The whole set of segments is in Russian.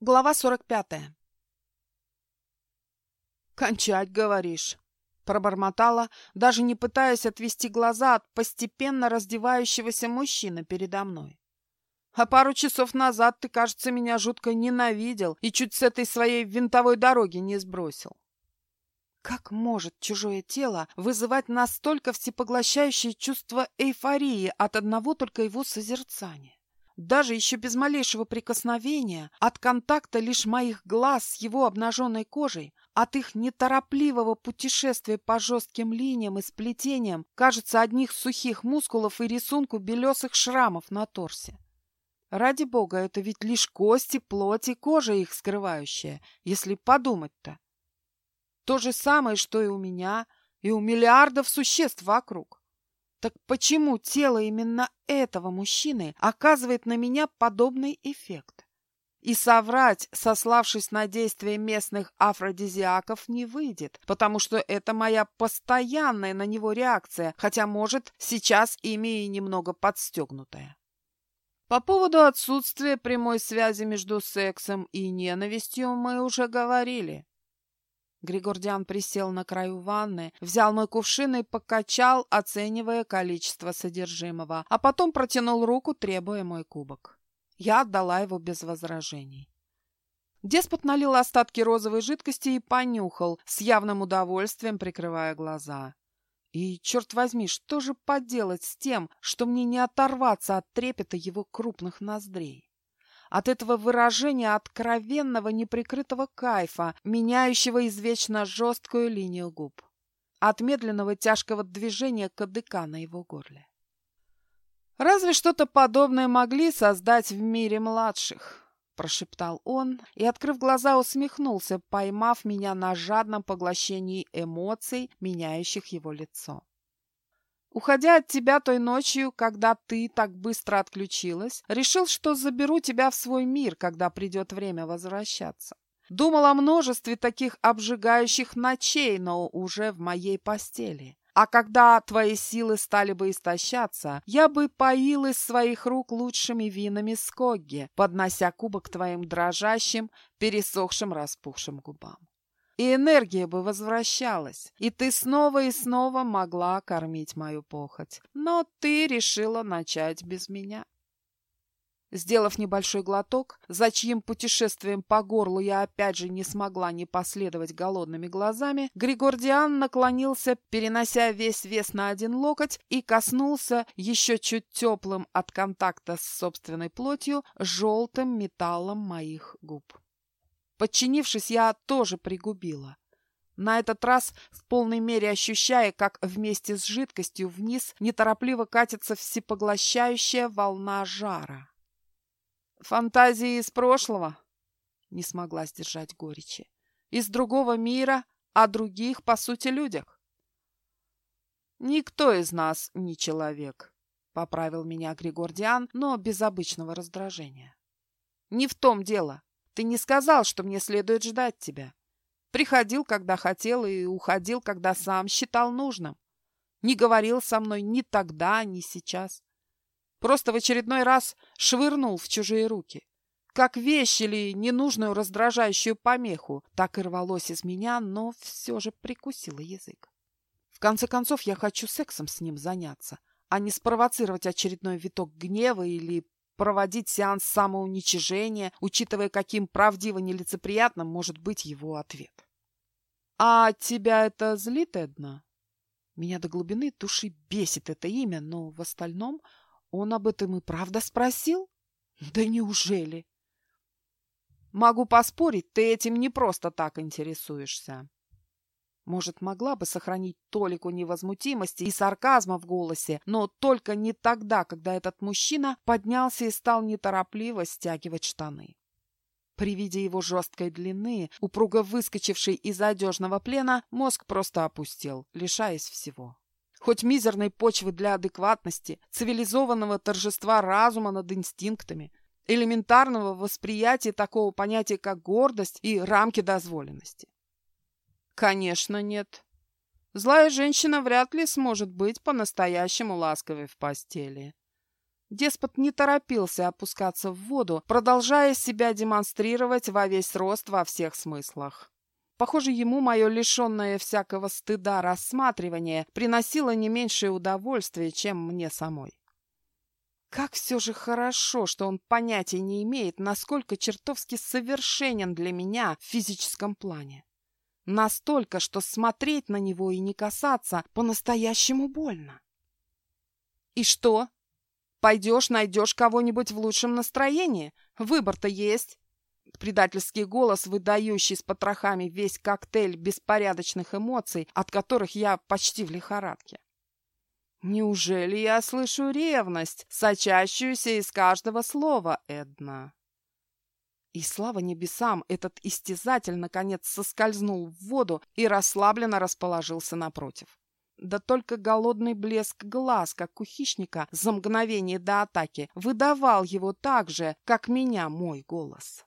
Глава сорок пятая. «Кончать, говоришь?» Пробормотала, даже не пытаясь отвести глаза от постепенно раздевающегося мужчины передо мной. А пару часов назад ты, кажется, меня жутко ненавидел и чуть с этой своей винтовой дороги не сбросил. Как может чужое тело вызывать настолько всепоглощающее чувство эйфории от одного только его созерцания? Даже еще без малейшего прикосновения, от контакта лишь моих глаз с его обнаженной кожей, от их неторопливого путешествия по жестким линиям и сплетениям, кажется, одних сухих мускулов и рисунку белесых шрамов на торсе. Ради бога, это ведь лишь кости, плоть и кожа их скрывающая, если подумать-то. То же самое, что и у меня, и у миллиардов существ вокруг. Так почему тело именно этого мужчины оказывает на меня подобный эффект? И соврать, сославшись на действия местных афродизиаков, не выйдет, потому что это моя постоянная на него реакция, хотя, может, сейчас ими и немного подстегнутая. По поводу отсутствия прямой связи между сексом и ненавистью мы уже говорили. Григордиан присел на краю ванны, взял мой кувшин и покачал, оценивая количество содержимого, а потом протянул руку, требуя мой кубок. Я отдала его без возражений. Деспот налил остатки розовой жидкости и понюхал, с явным удовольствием прикрывая глаза. И, черт возьми, что же поделать с тем, что мне не оторваться от трепета его крупных ноздрей? От этого выражения откровенного неприкрытого кайфа, меняющего извечно жесткую линию губ, от медленного тяжкого движения кадыка на его горле. «Разве что-то подобное могли создать в мире младших?» — прошептал он и, открыв глаза, усмехнулся, поймав меня на жадном поглощении эмоций, меняющих его лицо. Уходя от тебя той ночью, когда ты так быстро отключилась, решил, что заберу тебя в свой мир, когда придет время возвращаться. Думал о множестве таких обжигающих ночей, но уже в моей постели. А когда твои силы стали бы истощаться, я бы поил из своих рук лучшими винами Скогги, поднося кубок твоим дрожащим, пересохшим, распухшим губам и энергия бы возвращалась, и ты снова и снова могла кормить мою похоть. Но ты решила начать без меня. Сделав небольшой глоток, за чьим путешествием по горлу я опять же не смогла не последовать голодными глазами, Григордиан наклонился, перенося весь вес на один локоть, и коснулся еще чуть теплым от контакта с собственной плотью желтым металлом моих губ. Подчинившись, я тоже пригубила. На этот раз в полной мере ощущая, как вместе с жидкостью вниз неторопливо катится всепоглощающая волна жара. Фантазии из прошлого? Не смогла сдержать горечи. Из другого мира, о других, по сути, людях. Никто из нас не человек, поправил меня Григордиан, но без обычного раздражения. Не в том дело. Ты не сказал, что мне следует ждать тебя. Приходил, когда хотел, и уходил, когда сам считал нужным. Не говорил со мной ни тогда, ни сейчас. Просто в очередной раз швырнул в чужие руки. Как вещь или ненужную раздражающую помеху, так и рвалось из меня, но все же прикусило язык. В конце концов, я хочу сексом с ним заняться, а не спровоцировать очередной виток гнева или проводить сеанс самоуничижения, учитывая, каким правдиво нелицеприятным может быть его ответ. «А тебя это злит, Эдна?» Меня до глубины души бесит это имя, но в остальном он об этом и правда спросил? Да неужели? Могу поспорить, ты этим не просто так интересуешься. Может, могла бы сохранить толику невозмутимости и сарказма в голосе, но только не тогда, когда этот мужчина поднялся и стал неторопливо стягивать штаны. При виде его жесткой длины, упруго выскочившей из одежного плена, мозг просто опустел, лишаясь всего. Хоть мизерной почвы для адекватности, цивилизованного торжества разума над инстинктами, элементарного восприятия такого понятия, как гордость и рамки дозволенности. Конечно, нет. Злая женщина вряд ли сможет быть по-настоящему ласковой в постели. Деспот не торопился опускаться в воду, продолжая себя демонстрировать во весь рост во всех смыслах. Похоже, ему мое лишенное всякого стыда рассматривание приносило не меньшее удовольствие, чем мне самой. Как все же хорошо, что он понятия не имеет, насколько чертовски совершенен для меня в физическом плане. Настолько, что смотреть на него и не касаться по-настоящему больно. И что? Пойдешь, найдешь кого-нибудь в лучшем настроении? Выбор-то есть. Предательский голос, выдающий с потрохами весь коктейль беспорядочных эмоций, от которых я почти в лихорадке. Неужели я слышу ревность, сочащуюся из каждого слова, Эдна? И слава небесам, этот истязатель наконец соскользнул в воду и расслабленно расположился напротив. Да только голодный блеск глаз, как у хищника, за мгновение до атаки, выдавал его так же, как меня мой голос.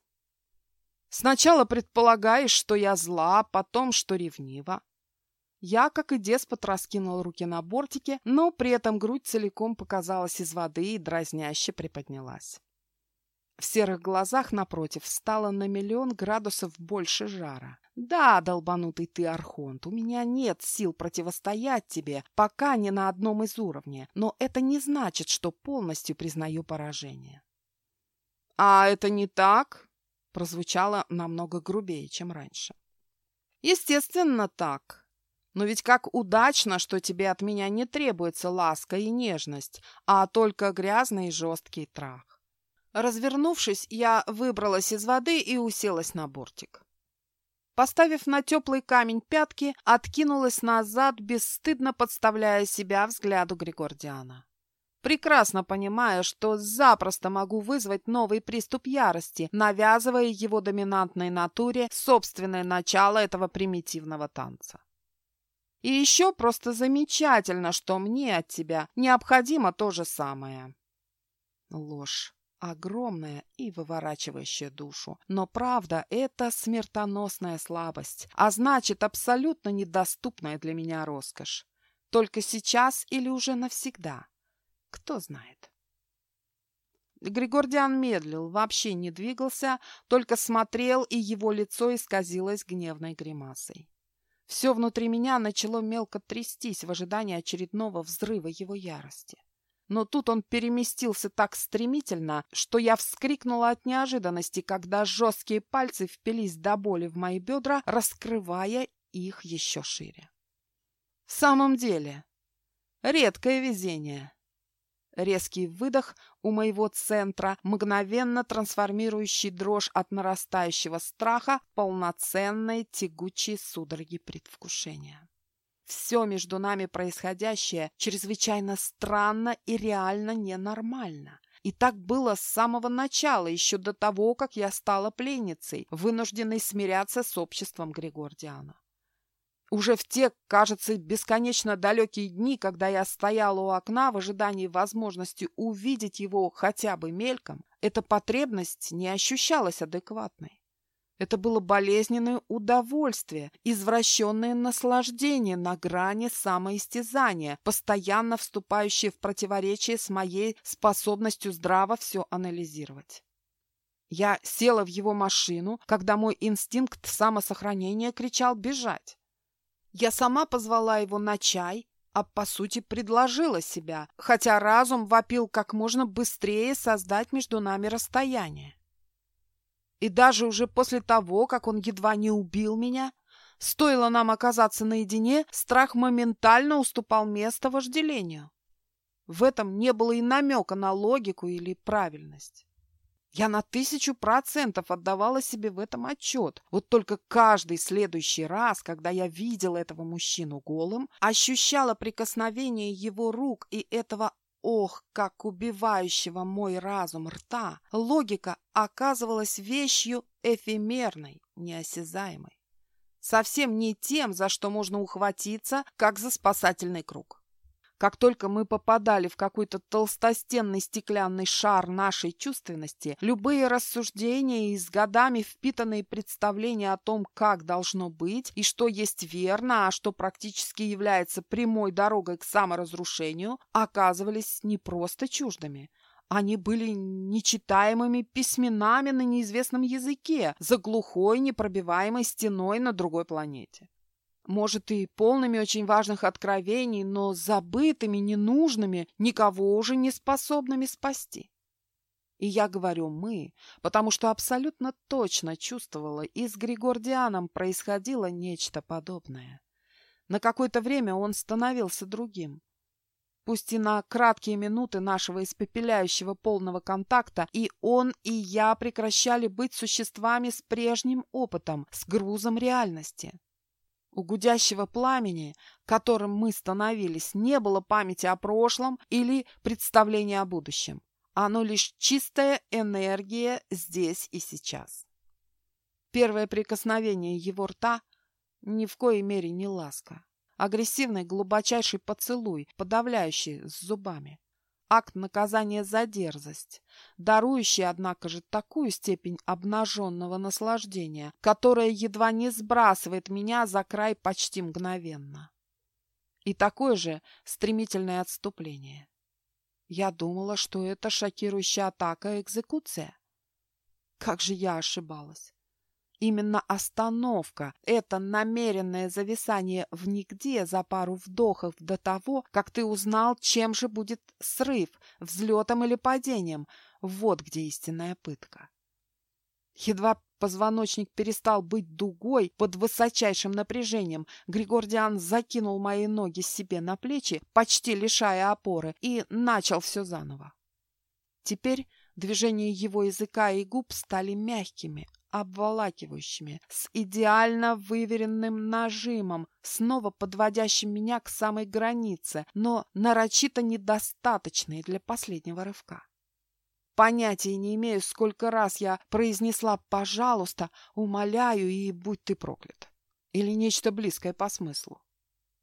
Сначала предполагаешь, что я зла, потом, что ревнива. Я, как и деспот, раскинул руки на бортике, но при этом грудь целиком показалась из воды и дразняще приподнялась. В серых глазах, напротив, стало на миллион градусов больше жара. Да, долбанутый ты, Архонт, у меня нет сил противостоять тебе, пока не на одном из уровней, но это не значит, что полностью признаю поражение. А это не так? Прозвучало намного грубее, чем раньше. Естественно, так. Но ведь как удачно, что тебе от меня не требуется ласка и нежность, а только грязный и жесткий трах. Развернувшись, я выбралась из воды и уселась на бортик. Поставив на теплый камень пятки, откинулась назад, бесстыдно подставляя себя взгляду Григордиана. Прекрасно понимая, что запросто могу вызвать новый приступ ярости, навязывая его доминантной натуре собственное начало этого примитивного танца. И еще просто замечательно, что мне от тебя необходимо то же самое. Ложь огромная и выворачивающая душу. Но правда — это смертоносная слабость, а значит, абсолютно недоступная для меня роскошь. Только сейчас или уже навсегда? Кто знает. Григордиан медлил, вообще не двигался, только смотрел, и его лицо исказилось гневной гримасой. Все внутри меня начало мелко трястись в ожидании очередного взрыва его ярости. Но тут он переместился так стремительно, что я вскрикнула от неожиданности, когда жесткие пальцы впились до боли в мои бедра, раскрывая их еще шире. В самом деле, редкое везение. Резкий выдох у моего центра, мгновенно трансформирующий дрожь от нарастающего страха в полноценные тягучие судороги предвкушения. Все между нами происходящее чрезвычайно странно и реально ненормально. И так было с самого начала, еще до того, как я стала пленницей, вынужденной смиряться с обществом Григордиана. Уже в те, кажется, бесконечно далекие дни, когда я стояла у окна в ожидании возможности увидеть его хотя бы мельком, эта потребность не ощущалась адекватной. Это было болезненное удовольствие, извращенное наслаждение на грани самоистязания, постоянно вступающее в противоречие с моей способностью здраво все анализировать. Я села в его машину, когда мой инстинкт самосохранения кричал бежать. Я сама позвала его на чай, а по сути предложила себя, хотя разум вопил как можно быстрее создать между нами расстояние. И даже уже после того, как он едва не убил меня, стоило нам оказаться наедине, страх моментально уступал место вожделению. В этом не было и намека на логику или правильность. Я на тысячу процентов отдавала себе в этом отчет. Вот только каждый следующий раз, когда я видела этого мужчину голым, ощущала прикосновение его рук и этого Ох, как убивающего мой разум рта, логика оказывалась вещью эфемерной, неосязаемой. Совсем не тем, за что можно ухватиться, как за спасательный круг. Как только мы попадали в какой-то толстостенный стеклянный шар нашей чувственности, любые рассуждения и с годами впитанные представления о том, как должно быть и что есть верно, а что практически является прямой дорогой к саморазрушению, оказывались не просто чуждыми, Они были нечитаемыми письменами на неизвестном языке, за глухой непробиваемой стеной на другой планете. Может, и полными очень важных откровений, но забытыми, ненужными, никого уже не способными спасти. И я говорю «мы», потому что абсолютно точно чувствовала, и с Григордианом происходило нечто подобное. На какое-то время он становился другим. Пусть и на краткие минуты нашего испепеляющего полного контакта, и он, и я прекращали быть существами с прежним опытом, с грузом реальности. У гудящего пламени, которым мы становились, не было памяти о прошлом или представления о будущем. Оно лишь чистая энергия здесь и сейчас. Первое прикосновение его рта ни в коей мере не ласка. Агрессивный глубочайший поцелуй, подавляющий с зубами. Акт наказания за дерзость, дарующий, однако же, такую степень обнаженного наслаждения, которая едва не сбрасывает меня за край почти мгновенно. И такое же стремительное отступление. Я думала, что это шокирующая атака экзекуция. Как же я ошибалась. Именно остановка, это намеренное зависание в нигде за пару вдохов до того, как ты узнал, чем же будет срыв, взлетом или падением, вот где истинная пытка. Едва позвоночник перестал быть дугой под высочайшим напряжением, Григордиан закинул мои ноги себе на плечи, почти лишая опоры, и начал все заново. Теперь движения его языка и губ стали мягкими, обволакивающими, с идеально выверенным нажимом, снова подводящим меня к самой границе, но нарочито недостаточной для последнего рывка. Понятия не имею, сколько раз я произнесла «пожалуйста», «умоляю» и «будь ты проклят». Или нечто близкое по смыслу.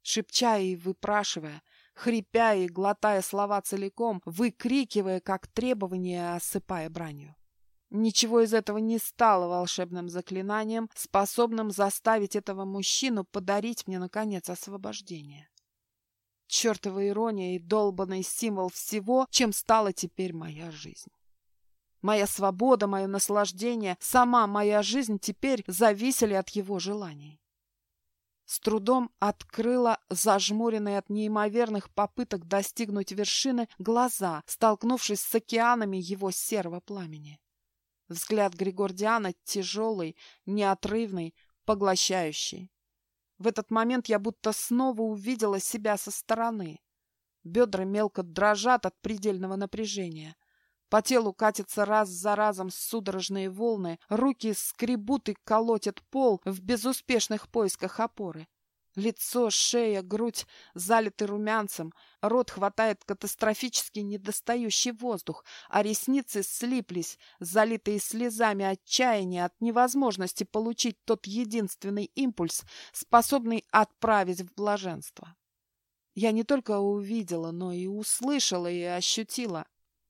Шепча и выпрашивая, хрипя и глотая слова целиком, выкрикивая, как требование, осыпая бранью. Ничего из этого не стало волшебным заклинанием, способным заставить этого мужчину подарить мне, наконец, освобождение. Чертова ирония и долбанный символ всего, чем стала теперь моя жизнь. Моя свобода, мое наслаждение, сама моя жизнь теперь зависели от его желаний. С трудом открыла зажмуренные от неимоверных попыток достигнуть вершины глаза, столкнувшись с океанами его серого пламени. Взгляд Григордиана тяжелый, неотрывный, поглощающий. В этот момент я будто снова увидела себя со стороны. Бедра мелко дрожат от предельного напряжения. По телу катятся раз за разом судорожные волны, руки скребут и колотят пол в безуспешных поисках опоры. Лицо, шея, грудь залиты румянцем, рот хватает катастрофически недостающий воздух, а ресницы слиплись, залитые слезами отчаяния от невозможности получить тот единственный импульс, способный отправить в блаженство. Я не только увидела, но и услышала и ощутила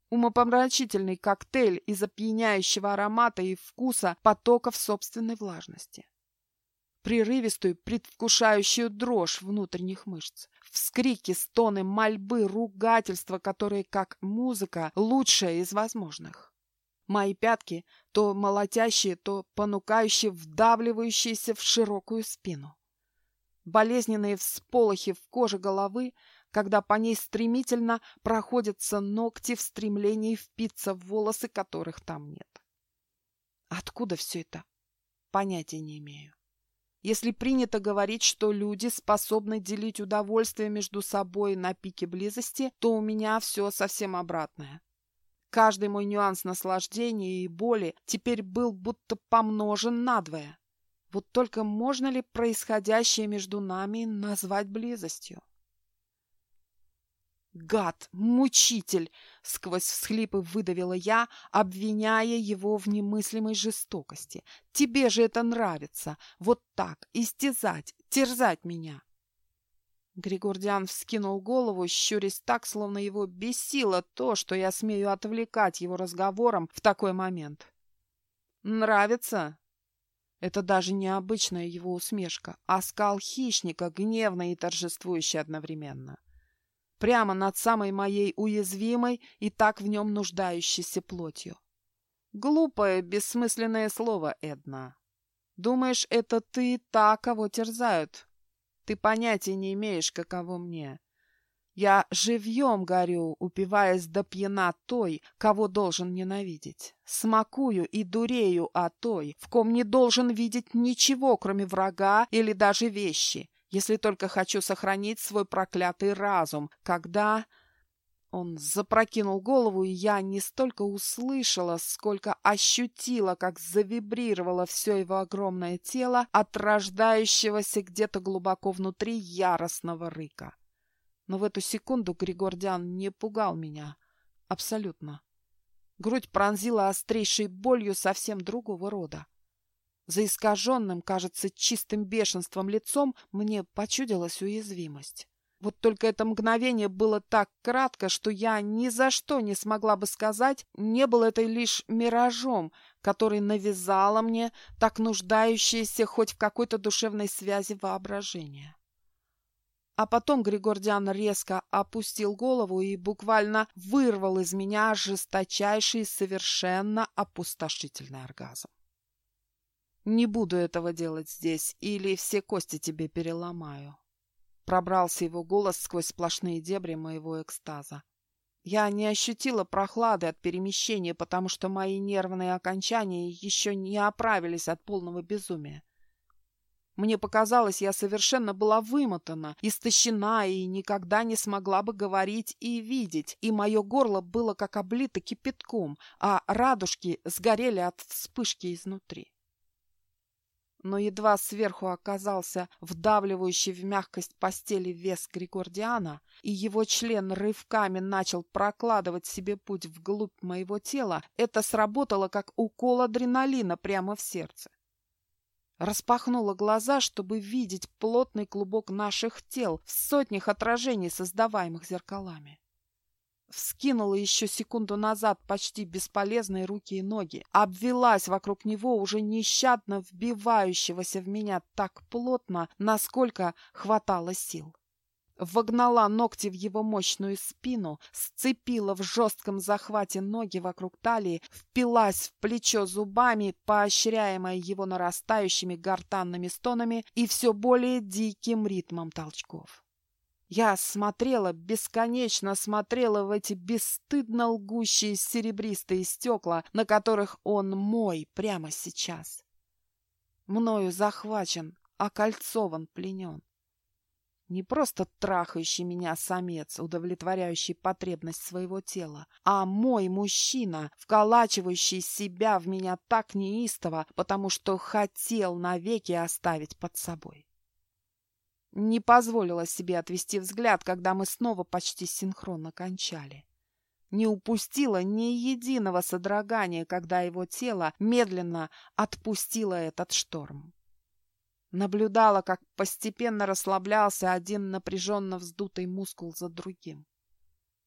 умопомрачительный коктейль из опьяняющего аромата и вкуса потоков собственной влажности. Прерывистую, предвкушающую дрожь внутренних мышц. Вскрики, стоны, мольбы, ругательства, которые, как музыка, лучшая из возможных. Мои пятки, то молотящие, то понукающие, вдавливающиеся в широкую спину. Болезненные всполохи в коже головы, когда по ней стремительно проходятся ногти в стремлении впиться в волосы, которых там нет. Откуда все это? Понятия не имею. Если принято говорить, что люди способны делить удовольствие между собой на пике близости, то у меня все совсем обратное. Каждый мой нюанс наслаждения и боли теперь был будто помножен надвое. Вот только можно ли происходящее между нами назвать близостью? «Гад! Мучитель!» — сквозь всхлипы выдавила я, обвиняя его в немыслимой жестокости. «Тебе же это нравится! Вот так! Истязать! Терзать меня!» Григордиан вскинул голову, щурясь так, словно его бесило то, что я смею отвлекать его разговором в такой момент. «Нравится?» Это даже необычная его усмешка, а скал хищника, гневный и торжествующий одновременно. Прямо над самой моей уязвимой и так в нем нуждающейся плотью. Глупое, бессмысленное слово, Эдна. Думаешь, это ты та, кого терзают? Ты понятия не имеешь, каково мне. Я живьем горю, упиваясь до пьяна той, кого должен ненавидеть. Смакую и дурею о той, в ком не должен видеть ничего, кроме врага или даже вещи, если только хочу сохранить свой проклятый разум, когда... Он запрокинул голову, и я не столько услышала, сколько ощутила, как завибрировало все его огромное тело от рождающегося где-то глубоко внутри яростного рыка. Но в эту секунду Григордян не пугал меня. Абсолютно. Грудь пронзила острейшей болью совсем другого рода. За искаженным, кажется, чистым бешенством лицом мне почудилась уязвимость. Вот только это мгновение было так кратко, что я ни за что не смогла бы сказать, не было это лишь миражом, который навязало мне так нуждающееся хоть в какой-то душевной связи воображение. А потом Григордиан резко опустил голову и буквально вырвал из меня жесточайший совершенно опустошительный оргазм. Не буду этого делать здесь, или все кости тебе переломаю. Пробрался его голос сквозь сплошные дебри моего экстаза. Я не ощутила прохлады от перемещения, потому что мои нервные окончания еще не оправились от полного безумия. Мне показалось, я совершенно была вымотана, истощена и никогда не смогла бы говорить и видеть, и мое горло было как облито кипятком, а радужки сгорели от вспышки изнутри но едва сверху оказался вдавливающий в мягкость постели вес Григордиана, и его член рывками начал прокладывать себе путь вглубь моего тела, это сработало как укол адреналина прямо в сердце. Распахнула глаза, чтобы видеть плотный клубок наших тел в сотнях отражений, создаваемых зеркалами. Вскинула еще секунду назад почти бесполезные руки и ноги, обвелась вокруг него, уже нещадно вбивающегося в меня так плотно, насколько хватало сил. Вогнала ногти в его мощную спину, сцепила в жестком захвате ноги вокруг талии, впилась в плечо зубами, поощряемая его нарастающими гортанными стонами и все более диким ритмом толчков. Я смотрела, бесконечно смотрела в эти бесстыдно лгущие серебристые стекла, на которых он мой прямо сейчас. Мною захвачен, окольцован, пленен. Не просто трахающий меня самец, удовлетворяющий потребность своего тела, а мой мужчина, вколачивающий себя в меня так неистово, потому что хотел навеки оставить под собой. Не позволила себе отвести взгляд, когда мы снова почти синхронно кончали. Не упустила ни единого содрогания, когда его тело медленно отпустило этот шторм. Наблюдала, как постепенно расслаблялся один напряженно вздутый мускул за другим.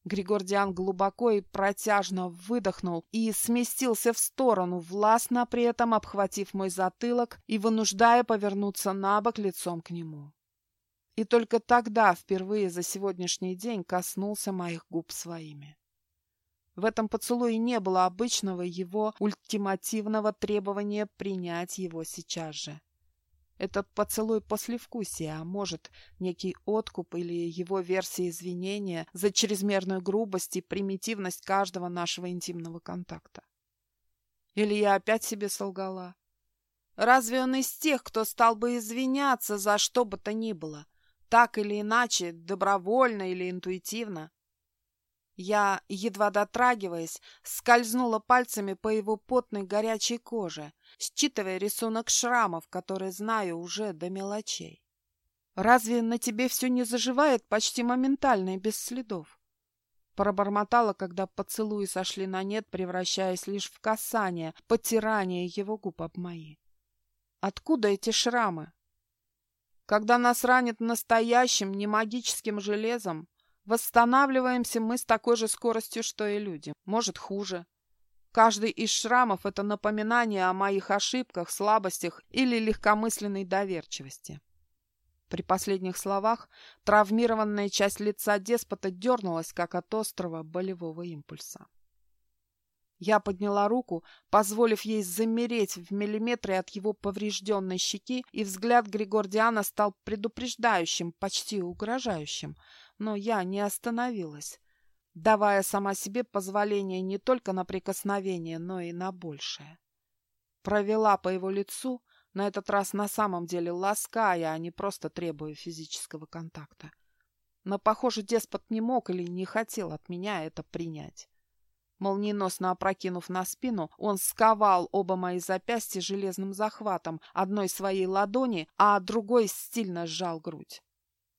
Григордиан глубоко и протяжно выдохнул и сместился в сторону, властно при этом обхватив мой затылок и вынуждая повернуться на бок лицом к нему. И только тогда впервые за сегодняшний день коснулся моих губ своими. В этом поцелуе не было обычного его ультимативного требования принять его сейчас же. Этот поцелуй послевкусия, а может, некий откуп или его версия извинения за чрезмерную грубость и примитивность каждого нашего интимного контакта. Или я опять себе солгала? Разве он из тех, кто стал бы извиняться за что бы то ни было? Так или иначе, добровольно или интуитивно. Я, едва дотрагиваясь, скользнула пальцами по его потной горячей коже, считывая рисунок шрамов, который знаю уже до мелочей. «Разве на тебе все не заживает почти моментально и без следов?» Пробормотала, когда поцелуи сошли на нет, превращаясь лишь в касание, потирание его губ об мои. «Откуда эти шрамы?» Когда нас ранит настоящим, не магическим железом, восстанавливаемся мы с такой же скоростью, что и люди. Может, хуже. Каждый из шрамов – это напоминание о моих ошибках, слабостях или легкомысленной доверчивости. При последних словах травмированная часть лица деспота дернулась, как от острого болевого импульса. Я подняла руку, позволив ей замереть в миллиметре от его поврежденной щеки, и взгляд Григордиана стал предупреждающим, почти угрожающим. Но я не остановилась, давая сама себе позволение не только на прикосновение, но и на большее. Провела по его лицу, на этот раз на самом деле лаская, а не просто требуя физического контакта. Но, похоже, деспот не мог или не хотел от меня это принять. Молниеносно опрокинув на спину, он сковал оба мои запястья железным захватом одной своей ладони, а другой стильно сжал грудь.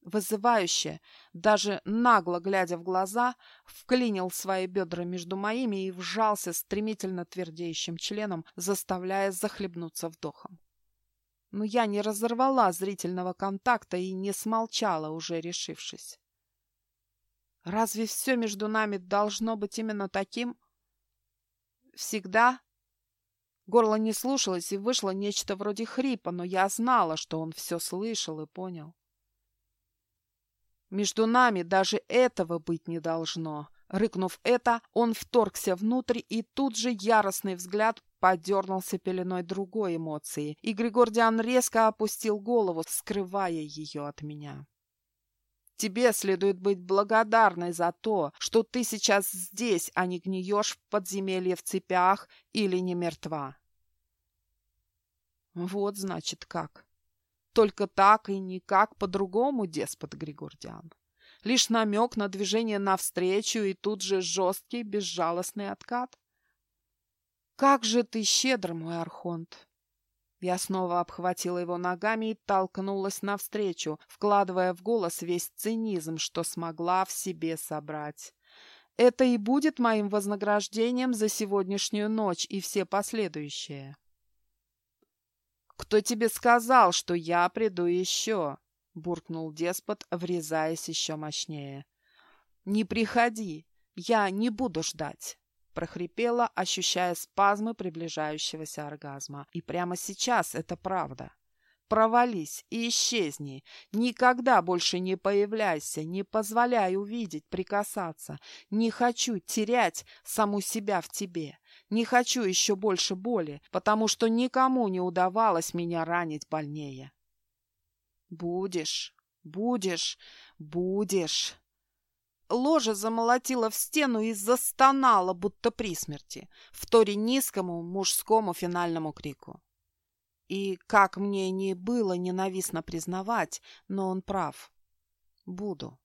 Вызывающе, даже нагло глядя в глаза, вклинил свои бедра между моими и вжался стремительно твердеющим членом, заставляя захлебнуться вдохом. Но я не разорвала зрительного контакта и не смолчала, уже решившись. Разве все между нами должно быть именно таким? Всегда? Горло не слушалось, и вышло нечто вроде хрипа, но я знала, что он все слышал и понял. Между нами даже этого быть не должно. Рыкнув это, он вторгся внутрь, и тут же яростный взгляд подернулся пеленой другой эмоции, и Григордиан резко опустил голову, скрывая ее от меня. Тебе следует быть благодарной за то, что ты сейчас здесь, а не гниешь в подземелье в цепях или не мертва. Вот, значит, как. Только так и никак по-другому, деспот Григордиан. Лишь намек на движение навстречу и тут же жесткий, безжалостный откат. «Как же ты щедр, мой архонт!» Я снова обхватила его ногами и толкнулась навстречу, вкладывая в голос весь цинизм, что смогла в себе собрать. Это и будет моим вознаграждением за сегодняшнюю ночь и все последующие. «Кто тебе сказал, что я приду еще?» — буркнул деспот, врезаясь еще мощнее. «Не приходи, я не буду ждать» прохрипела, ощущая спазмы приближающегося оргазма. И прямо сейчас это правда. Провались и исчезни. Никогда больше не появляйся, не позволяй увидеть, прикасаться. Не хочу терять саму себя в тебе. Не хочу еще больше боли, потому что никому не удавалось меня ранить больнее. Будешь, будешь, будешь. Ложа замолотила в стену и застонала, будто при смерти, в торе низкому мужскому финальному крику. И, как мне не было ненавистно признавать, но он прав. Буду.